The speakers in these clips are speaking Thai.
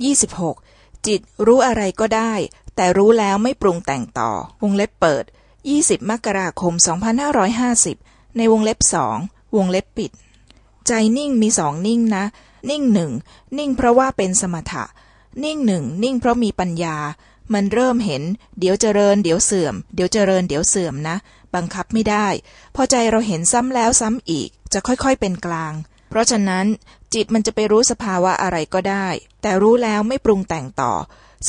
26. จิตรู้อะไรก็ได้ แต่รู้แล้วไม่ปรุงแต่งต่อ วงเล็บเปิด 20 มกราคม 2550 ในวงเล็บสองวงเล็บปิด ใจนิ่งมีสองนิ่งนะ นิ่งหนึ่งนิ่งเพราะว่าเป็นสมถะ นิ่งหนึ่งนิ่งเพราะมีปัญญา มันเริ่มเห็น เดี๋ยวเจริญ เดี๋ยวเสื่อม เดี๋ยวเจริญ เดี๋ยวเสื่อมนะ บังคับไม่ได้ พอใจเราเห็นซ้ำแล้วซ้ำอีก จะค่อยๆเป็นกลาง เพราะฉะนั้นจิตมันจะไปรู้สภาวะอะไรก็ได้ แต่รู้แล้วไม่ปรุงแต่งต่อ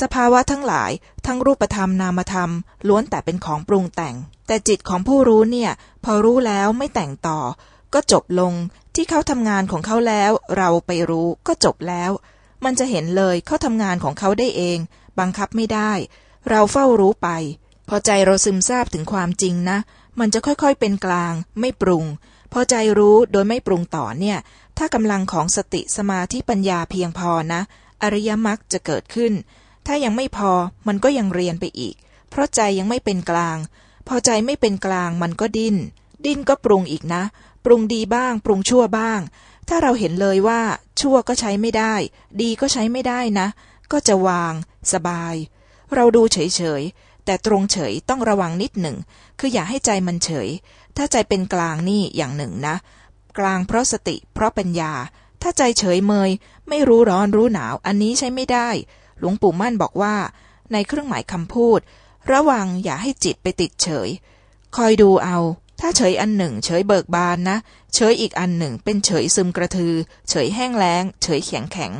สภาวะทั้งหลายทั้งรูปธรรมนามธรรม ล้วนแต่เป็นของปรุงแต่ง แต่จิตของผู้รู้เนี่ย พอรู้แล้วไม่แต่งต่อ ก็จบลงที่เขาทำงานของเขาแล้ว เราไปรู้ก็จบแล้ว มันจะเห็นเลยเขาทำงานของเขาได้เอง บังคับไม่ได้ เราเฝ้ารู้ไป พอใจเราซึมซาบถึงความจริงนะ มันจะค่อยๆเป็นกลาง ไม่ปรุง พอใจรู้โดยไม่ปรุงต่อเนี่ย ถ้ากำลังของสติสมาธิปัญญาเพียงพอนะ อริยมรรคจะเกิดขึ้น ถ้ายังไม่พอมันก็ยังเรียนไปอีก เพราะใจยังไม่เป็นกลาง พอใจไม่เป็นกลางมันก็ดิ้น ดิ้นก็ปรุงอีกนะ ปรุงดีบ้าง ปรุงชั่วบ้าง ถ้าเราเห็นเลยว่า ชั่วก็ใช้ไม่ได้ ดีก็ใช้ไม่ได้นะ ก็จะวาง สบาย เราดูเฉยๆ แต่ตรงเฉยต้องระวังนิดหนึ่ง คืออย่าให้ใจมันเฉย ถ้าใจเป็นกลางนี่อย่างหนึ่งนะ กลางเพราะสติ เพราะปัญญา ถ้าใจเฉยเมย ไม่รู้ร้อนรู้หนาว อันนี้ใช้ไม่ได้ หลวงปู่มั่นบอกว่า ในเครื่องหมายคำพูด ระวังอย่าให้จิตไปติดเฉย คอยดูเอา ถ้าเฉยอันหนึ่ง เฉยเบิกบานนะ เฉยอีกอันหนึ่ง เป็นเฉยซึมกระทือ เฉยแห้งแล้ง เฉยแข็งแข็ง